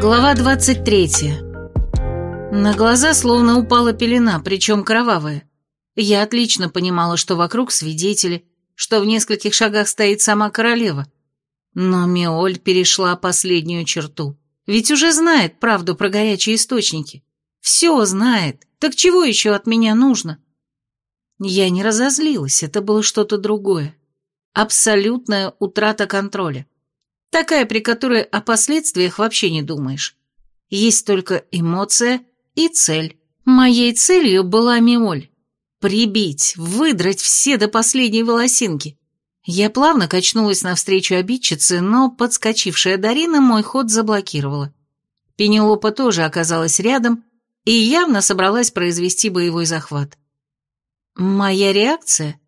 Глава 23. На глаза словно упала пелена, причем кровавая. Я отлично понимала, что вокруг свидетели, что в нескольких шагах стоит сама королева. Но Миоль перешла последнюю черту. Ведь уже знает правду про горячие источники. Все знает. Так чего еще от меня нужно? Я не разозлилась, это было что-то другое. Абсолютная утрата контроля. Такая, при которой о последствиях вообще не думаешь. Есть только эмоция и цель. Моей целью была Миоль. Прибить, выдрать все до последней волосинки. Я плавно качнулась навстречу обидчице, но подскочившая Дарина мой ход заблокировала. Пенелопа тоже оказалась рядом и явно собралась произвести боевой захват. Моя реакция?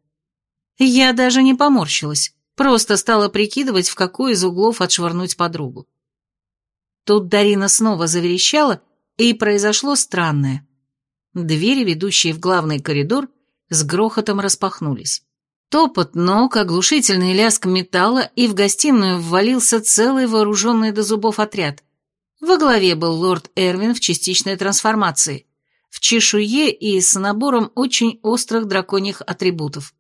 Я даже не поморщилась. Просто стала прикидывать, в какой из углов отшвырнуть подругу. Тут Дарина снова заверещала, и произошло странное. Двери, ведущие в главный коридор, с грохотом распахнулись. Топот ног, оглушительный лязг металла, и в гостиную ввалился целый вооруженный до зубов отряд. Во главе был лорд Эрвин в частичной трансформации, в чешуе и с набором очень острых драконьих атрибутов.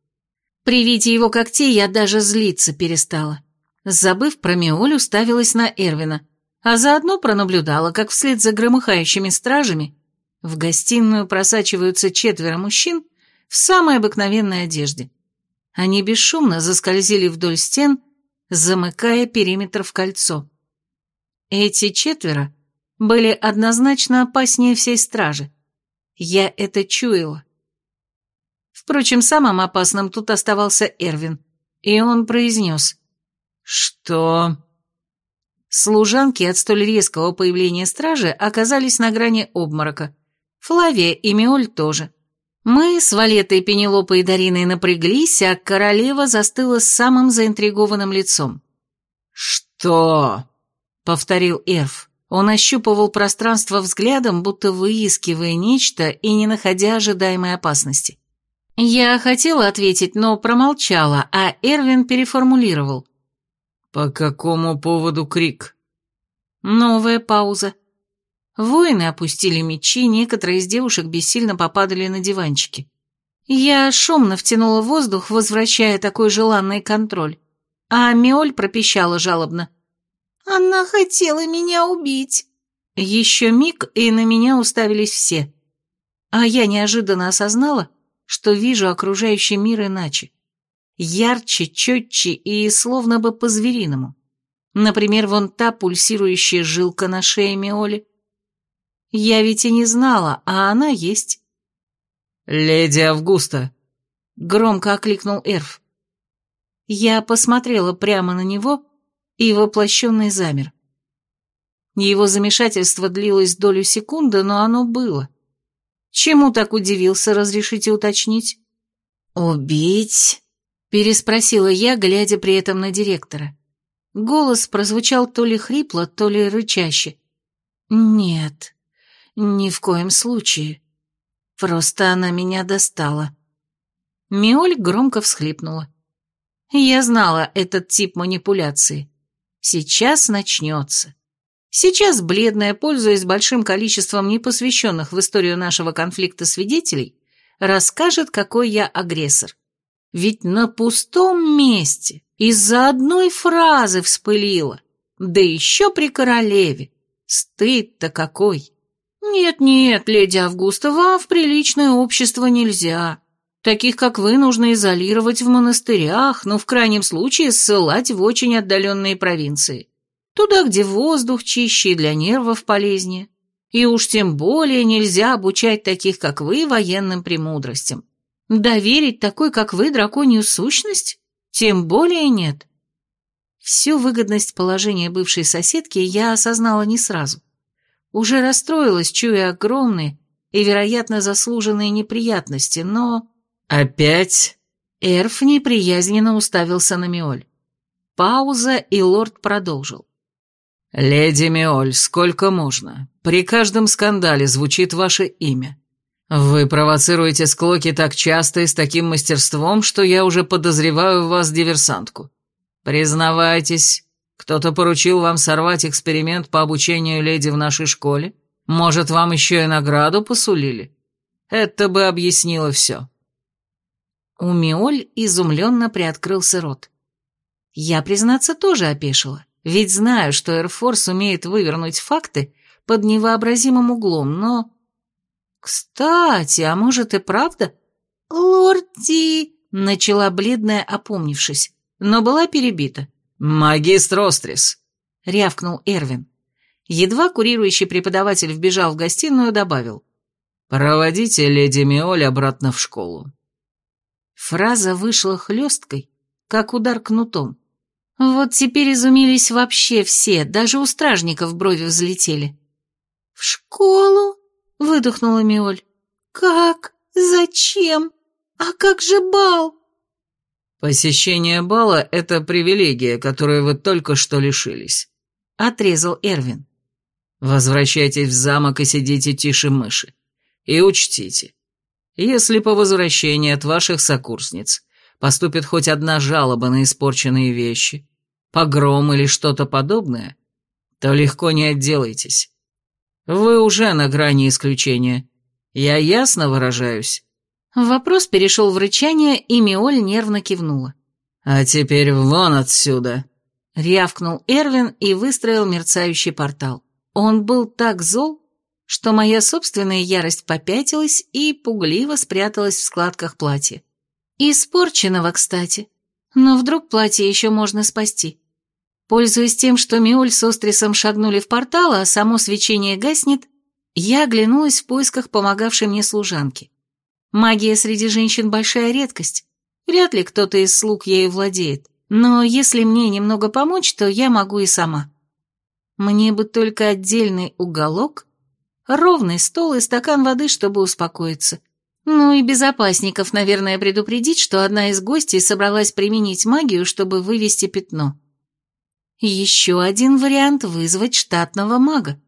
При виде его когтей я даже злиться перестала. Забыв про Миолю, ставилась на Эрвина, а заодно пронаблюдала, как вслед за громыхающими стражами в гостиную просачиваются четверо мужчин в самой обыкновенной одежде. Они бесшумно заскользили вдоль стен, замыкая периметр в кольцо. Эти четверо были однозначно опаснее всей стражи. Я это чуяла. Впрочем, самым опасным тут оставался Эрвин, и он произнес «Что?» Служанки от столь резкого появления стражи оказались на грани обморока. Флавия и Миоль тоже. Мы с Валетой, Пенелопой и Дариной напряглись, а королева застыла с самым заинтригованным лицом. «Что?» — повторил Эрф. Он ощупывал пространство взглядом, будто выискивая нечто и не находя ожидаемой опасности. Я хотела ответить, но промолчала, а Эрвин переформулировал. «По какому поводу крик?» Новая пауза. Воины опустили мечи, некоторые из девушек бессильно попадали на диванчики. Я шумно втянула воздух, возвращая такой желанный контроль. А Миоль пропищала жалобно. «Она хотела меня убить». Еще миг, и на меня уставились все. А я неожиданно осознала, что вижу окружающий мир иначе. Ярче, четче и словно бы по-звериному. Например, вон та пульсирующая жилка на шее Миоли. Я ведь и не знала, а она есть. «Леди Августа!» — громко окликнул Эрф. Я посмотрела прямо на него, и воплощенный замер. Его замешательство длилось долю секунды, но оно было. Чему так удивился, разрешите уточнить? «Убить?» — переспросила я, глядя при этом на директора. Голос прозвучал то ли хрипло, то ли рычаще. «Нет, ни в коем случае. Просто она меня достала». Миоль громко всхлипнула. Я знала этот тип манипуляции. Сейчас начнется. Сейчас бледная, пользуясь большим количеством непосвященных в историю нашего конфликта свидетелей, расскажет, какой я агрессор. Ведь на пустом месте из-за одной фразы вспылила, да еще при королеве. Стыд-то какой! Нет-нет, леди Августа, вам в приличное общество нельзя. Таких, как вы, нужно изолировать в монастырях, но в крайнем случае ссылать в очень отдаленные провинции. Туда, где воздух чище и для нервов полезнее. И уж тем более нельзя обучать таких, как вы, военным премудростям. Доверить такой, как вы, драконью сущность? Тем более нет. Всю выгодность положения бывшей соседки я осознала не сразу. Уже расстроилась, чуя огромные и, вероятно, заслуженные неприятности, но... «Опять?» Эрф неприязненно уставился на Миоль. Пауза, и лорд продолжил. «Леди Миоль, сколько можно? При каждом скандале звучит ваше имя. Вы провоцируете склоки так часто и с таким мастерством, что я уже подозреваю в вас диверсантку. Признавайтесь, Кто-то поручил вам сорвать эксперимент по обучению леди в нашей школе? Может, вам еще и награду посулили? Это бы объяснило все». У Миоль изумленно приоткрылся рот. Я, признаться, тоже опешила, ведь знаю, что Эрфорс умеет вывернуть факты под невообразимым углом, но... Кстати, а может и правда? Лорди... Начала бледная, опомнившись, но была перебита. «Магистр Острис!» — рявкнул Эрвин. Едва курирующий преподаватель вбежал в гостиную, добавил. «Проводите леди Миоль обратно в школу». Фраза вышла хлесткой, как удар кнутом. Вот теперь изумились вообще все, даже у стражников брови взлетели. «В школу?» — выдохнула Миоль. «Как? Зачем? А как же бал?» «Посещение бала — это привилегия, которой вы только что лишились», — отрезал Эрвин. «Возвращайтесь в замок и сидите тише мыши. И учтите, если по возвращении от ваших сокурсниц поступит хоть одна жалоба на испорченные вещи, погром или что-то подобное, то легко не отделайтесь. Вы уже на грани исключения. Я ясно выражаюсь?» Вопрос перешел в рычание, и Миоль нервно кивнула. «А теперь вон отсюда!» Рявкнул Эрвин и выстроил мерцающий портал. Он был так зол, что моя собственная ярость попятилась и пугливо спряталась в складках платья. Испорченного, кстати. Но вдруг платье еще можно спасти. Пользуясь тем, что Миоль с Острисом шагнули в портал, а само свечение гаснет, я оглянулась в поисках помогавшей мне служанки. Магия среди женщин большая редкость. Вряд ли кто-то из слуг ею владеет. Но если мне немного помочь, то я могу и сама. Мне бы только отдельный уголок, ровный стол и стакан воды, чтобы успокоиться. Ну и безопасников, наверное, предупредить, что одна из гостей собралась применить магию, чтобы вывести пятно. Еще один вариант — вызвать штатного мага.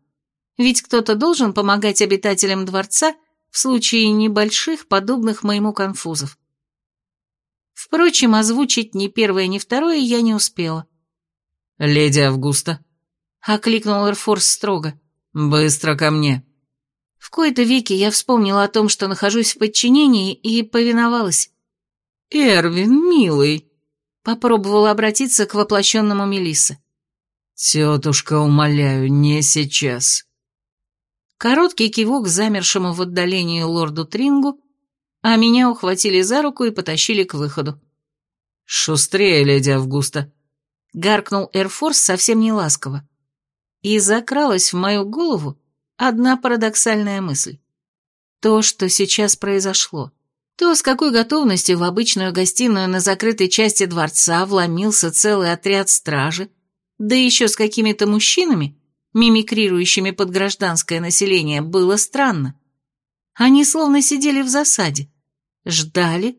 Ведь кто-то должен помогать обитателям дворца в случае небольших, подобных моему конфузов. Впрочем, озвучить ни первое, ни второе я не успела. «Леди Августа», — окликнул Эрфорс строго. «Быстро ко мне». В кои-то веки я вспомнила о том, что нахожусь в подчинении, и повиновалась. «Эрвин, милый», — попробовала обратиться к воплощенному Мелиссы. «Тетушка, умоляю, не сейчас». Короткий кивок замершему в отдалении лорду Трингу, а меня ухватили за руку и потащили к выходу. «Шустрее, леди Августа!» — гаркнул Эрфорс совсем не ласково. И закралась в мою голову одна парадоксальная мысль. То, что сейчас произошло, то, с какой готовностью в обычную гостиную на закрытой части дворца вломился целый отряд стражи, да еще с какими-то мужчинами, мимикрирующими под гражданское население, было странно. Они словно сидели в засаде, ждали,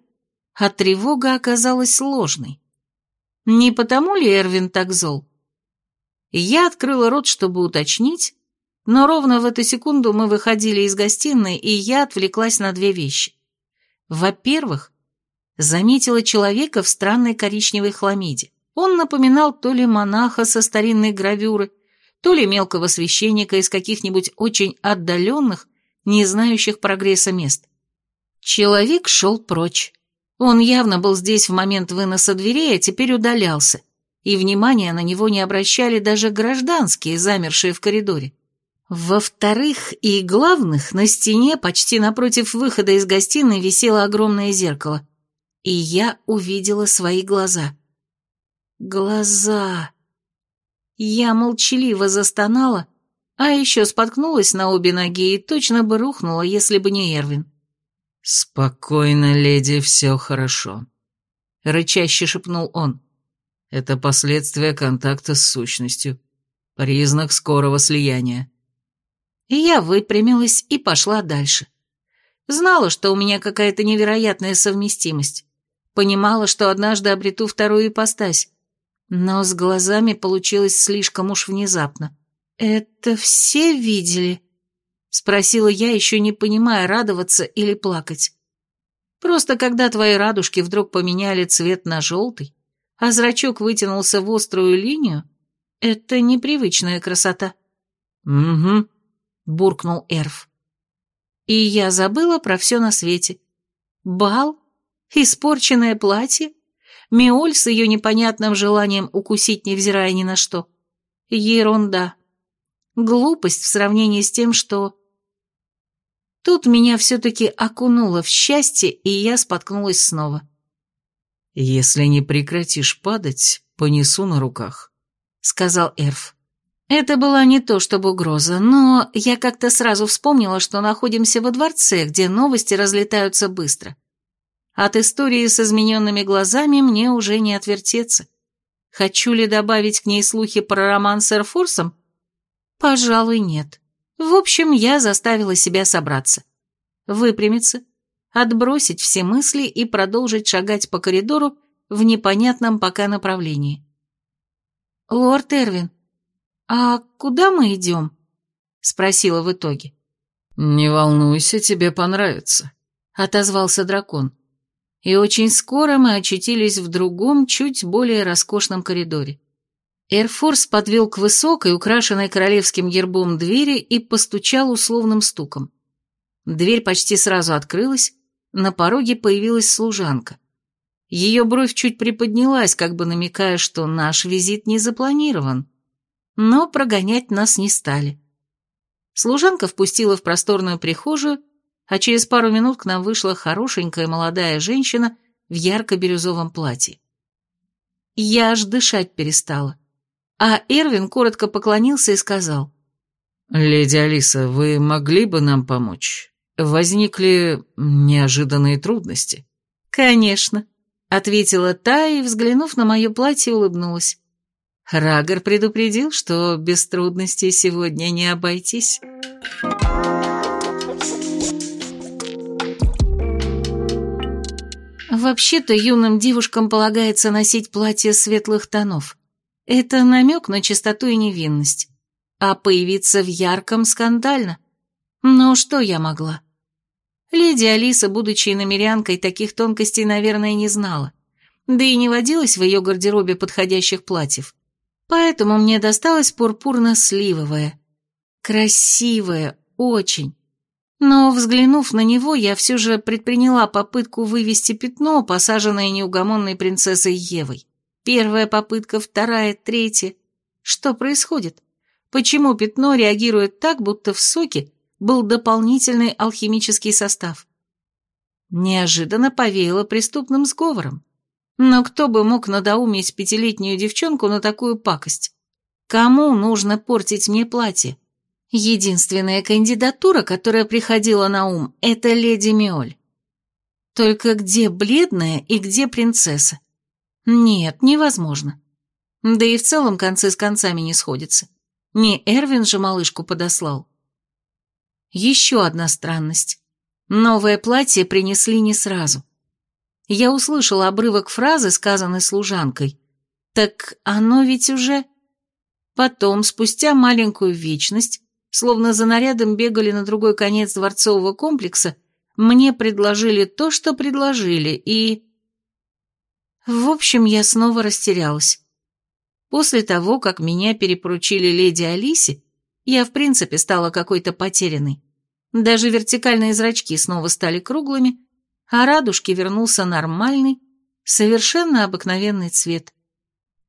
а тревога оказалась ложной. Не потому ли Эрвин так зол? Я открыла рот, чтобы уточнить, но ровно в эту секунду мы выходили из гостиной, и я отвлеклась на две вещи. Во-первых, заметила человека в странной коричневой хламиде. Он напоминал то ли монаха со старинной гравюры, то ли мелкого священника из каких-нибудь очень отдаленных, не знающих прогресса мест. Человек шел прочь. Он явно был здесь в момент выноса дверей, а теперь удалялся, и внимания на него не обращали даже гражданские, замершие в коридоре. Во-вторых, и главных, на стене, почти напротив выхода из гостиной, висело огромное зеркало, и я увидела свои глаза. Глаза. Я молчаливо застонала, а еще споткнулась на обе ноги и точно бы рухнула, если бы не Эрвин. «Спокойно, леди, все хорошо», — рычаще шепнул он. «Это последствия контакта с сущностью, признак скорого слияния». И я выпрямилась и пошла дальше. Знала, что у меня какая-то невероятная совместимость. Понимала, что однажды обрету вторую ипостась, но с глазами получилось слишком уж внезапно. «Это все видели?» — спросила я, еще не понимая, радоваться или плакать. Просто когда твои радужки вдруг поменяли цвет на желтый, а зрачок вытянулся в острую линию, Это непривычная красота. Угу, буркнул Эрф. И я забыла про все на свете. Бал? Испорченное платье? Миоль с ее непонятным желанием укусить, невзирая ни на что. Ерунда. Глупость в сравнении с тем, что... Тут меня все-таки окунуло в счастье, и я споткнулась снова. «Если не прекратишь падать, понесу на руках», — сказал Эрф. Это была не то чтобы угроза, но я как-то сразу вспомнила, что находимся во дворце, где новости разлетаются быстро. От истории с измененными глазами мне уже не отвертеться. Хочу ли добавить к ней слухи про роман с Эрфорсом? Пожалуй, нет. В общем, я заставила себя собраться. Выпрямиться, отбросить все мысли и продолжить шагать по коридору в непонятном пока направлении. «Лорд Эрвин, а куда мы идем?» — спросила в итоге. «Не волнуйся, тебе понравится», — отозвался дракон и очень скоро мы очутились в другом, чуть более роскошном коридоре. Эрфорс подвел к высокой, украшенной королевским гербом двери и постучал условным стуком. Дверь почти сразу открылась, на пороге появилась служанка. Ее бровь чуть приподнялась, как бы намекая, что наш визит не запланирован. Но прогонять нас не стали. Служанка впустила в просторную прихожую, а через пару минут к нам вышла хорошенькая молодая женщина в ярко-бирюзовом платье. Я аж дышать перестала. А Эрвин коротко поклонился и сказал. «Леди Алиса, вы могли бы нам помочь? Возникли неожиданные трудности?» «Конечно», — ответила та и, взглянув на мое платье, улыбнулась. Рагор предупредил, что без трудностей сегодня не обойтись. Вообще-то юным девушкам полагается носить платье светлых тонов. Это намек на чистоту и невинность. А появиться в ярком скандально. Но что я могла? Леди Алиса, будучи иномерянкой, таких тонкостей, наверное, не знала. Да и не водилась в ее гардеробе подходящих платьев. Поэтому мне досталось пурпурно-сливовое. Красивое, очень. Но, взглянув на него, я все же предприняла попытку вывести пятно, посаженное неугомонной принцессой Евой. Первая попытка, вторая, третья. Что происходит? Почему пятно реагирует так, будто в соке был дополнительный алхимический состав? Неожиданно повеяло преступным сговором. Но кто бы мог надоумить пятилетнюю девчонку на такую пакость? Кому нужно портить мне платье? Единственная кандидатура, которая приходила на ум, это леди Миоль. Только где бледная и где принцесса? Нет, невозможно. Да и в целом концы с концами не сходятся. Не Эрвин же малышку подослал. Еще одна странность. Новое платье принесли не сразу. Я услышала обрывок фразы, сказанной служанкой. Так оно ведь уже... Потом, спустя маленькую вечность, словно за нарядом бегали на другой конец дворцового комплекса, мне предложили то, что предложили, и... В общем, я снова растерялась. После того, как меня перепоручили леди Алисе, я в принципе стала какой-то потерянной. Даже вертикальные зрачки снова стали круглыми, а радужки вернулся нормальный, совершенно обыкновенный цвет.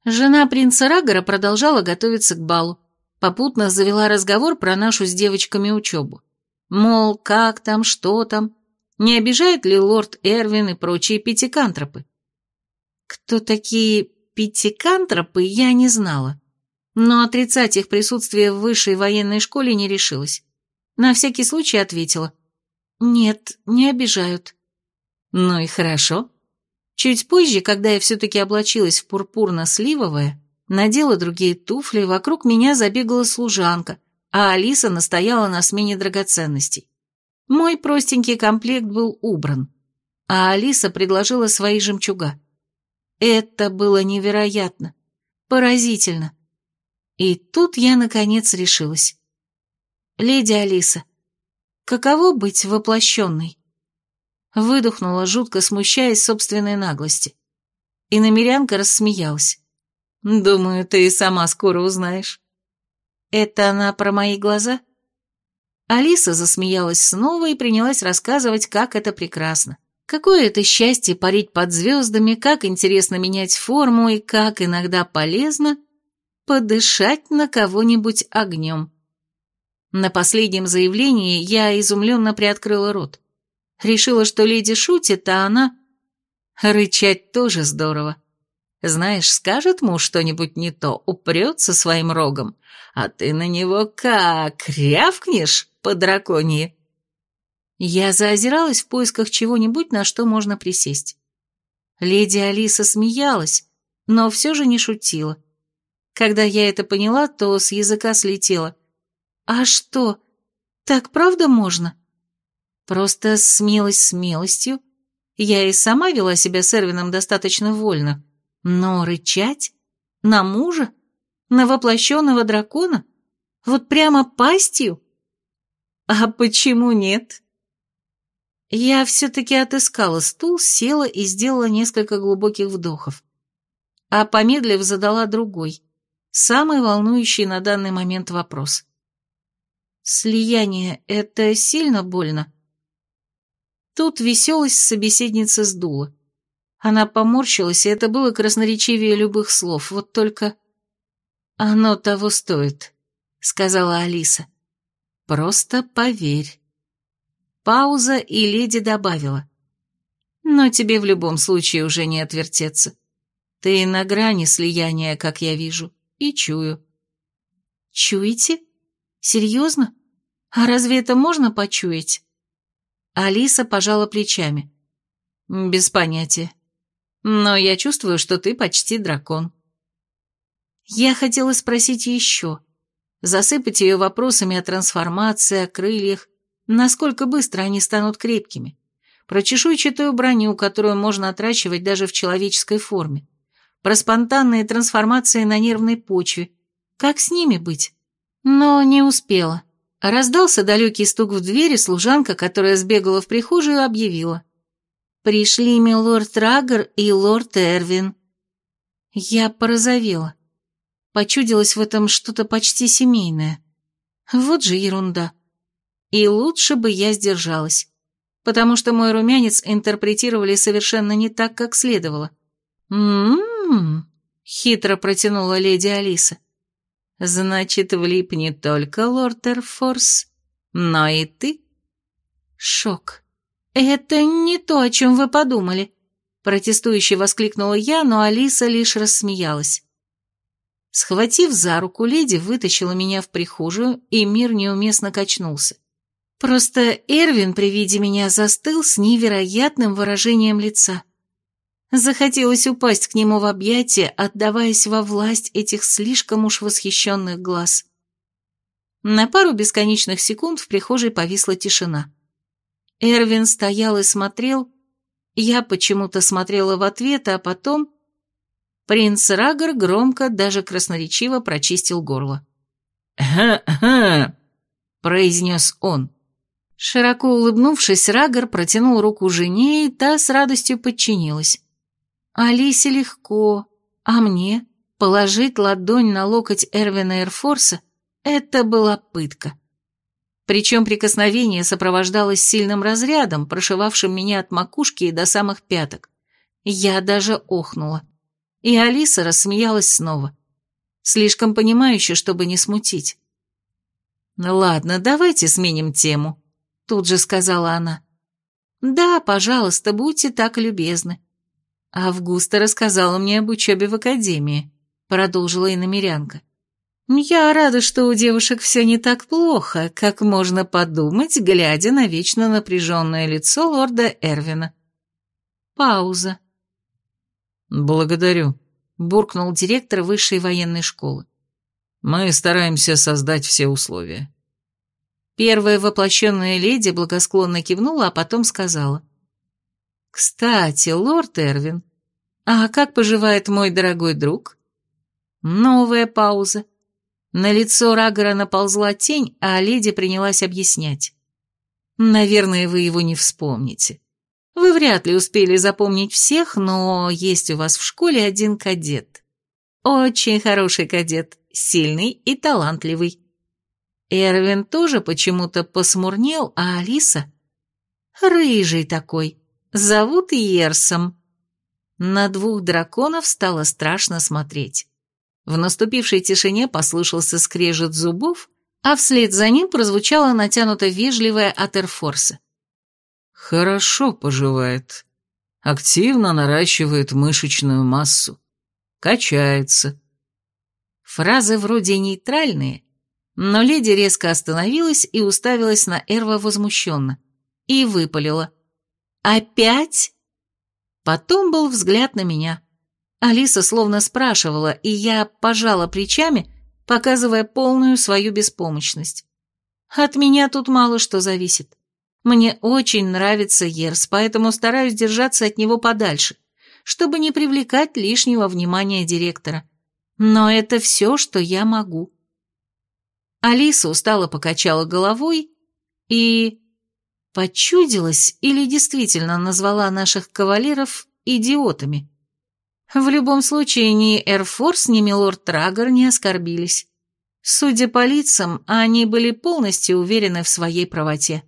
Жена принца Рагора продолжала готовиться к балу. Попутно завела разговор про нашу с девочками учебу. Мол, как там, что там, не обижает ли лорд Эрвин и прочие пятикантропы. Кто такие пятикантропы, я не знала, но отрицать их присутствие в высшей военной школе не решилась. На всякий случай ответила. «Нет, не обижают». «Ну и хорошо». Чуть позже, когда я все-таки облачилась в пурпурно-сливовое, надела другие туфли, вокруг меня забегала служанка, а Алиса настояла на смене драгоценностей. Мой простенький комплект был убран, а Алиса предложила свои жемчуга. Это было невероятно, поразительно. И тут я, наконец, решилась. «Леди Алиса, каково быть воплощенной?» Выдохнула, жутко смущаясь собственной наглости. И намерянка рассмеялась. Думаю, ты и сама скоро узнаешь. Это она про мои глаза? Алиса засмеялась снова и принялась рассказывать, как это прекрасно. Какое это счастье парить под звездами, как интересно менять форму и как иногда полезно подышать на кого-нибудь огнем. На последнем заявлении я изумленно приоткрыла рот. Решила, что леди шутит, а она... Рычать тоже здорово. Знаешь, скажет муж что-нибудь не то, упрется своим рогом, а ты на него как рявкнешь по драконье. Я заозиралась в поисках чего-нибудь, на что можно присесть. Леди Алиса смеялась, но все же не шутила. Когда я это поняла, то с языка слетело. «А что, так правда можно?» Просто смелость смелостью. Я и сама вела себя с Эрвином достаточно вольно. Но рычать? На мужа? На воплощенного дракона? Вот прямо пастью? А почему нет? Я все-таки отыскала стул, села и сделала несколько глубоких вдохов. А помедлив задала другой, самый волнующий на данный момент вопрос. «Слияние — это сильно больно?» Тут веселость собеседницы сдула. Она поморщилась, и это было красноречивее любых слов, вот только... «Оно того стоит», — сказала Алиса. «Просто поверь». Пауза, и леди добавила. «Но тебе в любом случае уже не отвертеться. Ты на грани слияния, как я вижу, и чую». «Чуете? Серьезно? А разве это можно почуять?» Алиса пожала плечами. «Без понятия. Но я чувствую, что ты почти дракон». Я хотела спросить еще, засыпать ее вопросами о трансформации, о крыльях, насколько быстро они станут крепкими, про чешуйчатую броню, которую можно отращивать даже в человеческой форме, про спонтанные трансформации на нервной почве, как с ними быть. Но не успела. Раздался далекий стук в двери, служанка, которая сбегала в прихожую, объявила. «Пришли милорд Рагор и лорд Эрвин». Я порозовела. Почудилось в этом что-то почти семейное. Вот же ерунда. И лучше бы я сдержалась, потому что мой румянец интерпретировали совершенно не так, как следовало. «М-м-м», хитро протянула леди Алиса. Значит, влип не только лорд Эрфорс, но и ты? Шок. Это не то, о чем вы подумали. Протестующе воскликнула я, но Алиса лишь рассмеялась. Схватив за руку, леди вытащила меня в прихожую, и мир неуместно качнулся. Просто Эрвин при виде меня застыл с невероятным выражением лица. Захотелось упасть к нему в объятия, отдаваясь во власть этих слишком уж восхищенных глаз. На пару бесконечных секунд в прихожей повисла тишина. Эрвин стоял и смотрел, я почему-то смотрела в ответ, а потом... Принц Рагор громко, даже красноречиво прочистил горло. «Ха-ха!» — произнес он. Широко улыбнувшись, Рагор протянул руку жене, и та с радостью подчинилась. Алисе легко, а мне положить ладонь на локоть Эрвина Эрфорса — это была пытка. Причем прикосновение сопровождалось сильным разрядом, прошивавшим меня от макушки и до самых пяток. Я даже охнула. И Алиса рассмеялась снова. Слишком понимающе, чтобы не смутить. «Ну «Ладно, давайте сменим тему», — тут же сказала она. «Да, пожалуйста, будьте так любезны. «Августа рассказала мне об учебе в академии», — продолжила иномерянка. «Я рада, что у девушек все не так плохо, как можно подумать, глядя на вечно напряженное лицо лорда Эрвина». Пауза. «Благодарю», — буркнул директор высшей военной школы. «Мы стараемся создать все условия». Первая воплощенная леди благосклонно кивнула, а потом сказала. «Кстати, лорд Эрвин, а как поживает мой дорогой друг?» Новая пауза. На лицо Рагора наползла тень, а леди принялась объяснять. «Наверное, вы его не вспомните. Вы вряд ли успели запомнить всех, но есть у вас в школе один кадет. Очень хороший кадет, сильный и талантливый. Эрвин тоже почему-то посмурнел, а Алиса... Рыжий такой. Зовут Ерсом. На двух драконов стало страшно смотреть. В наступившей тишине послышался скрежет зубов, а вслед за ним прозвучало натянуто вежливое от Эрфорса. «Хорошо поживает. Активно наращивает мышечную массу. Качается». Фразы вроде нейтральные, но леди резко остановилась и уставилась на Эрва возмущенно. И выпалила. «Опять?» Потом был взгляд на меня. Алиса словно спрашивала, и я пожала плечами, показывая полную свою беспомощность. От меня тут мало что зависит. Мне очень нравится Ерс, поэтому стараюсь держаться от него подальше, чтобы не привлекать лишнего внимания директора. Но это все, что я могу. Алиса устало покачала головой и Почудилась или действительно назвала наших кавалеров идиотами? В любом случае, ни Эрфорс, ни милорд Трагор не оскорбились. Судя по лицам, они были полностью уверены в своей правоте.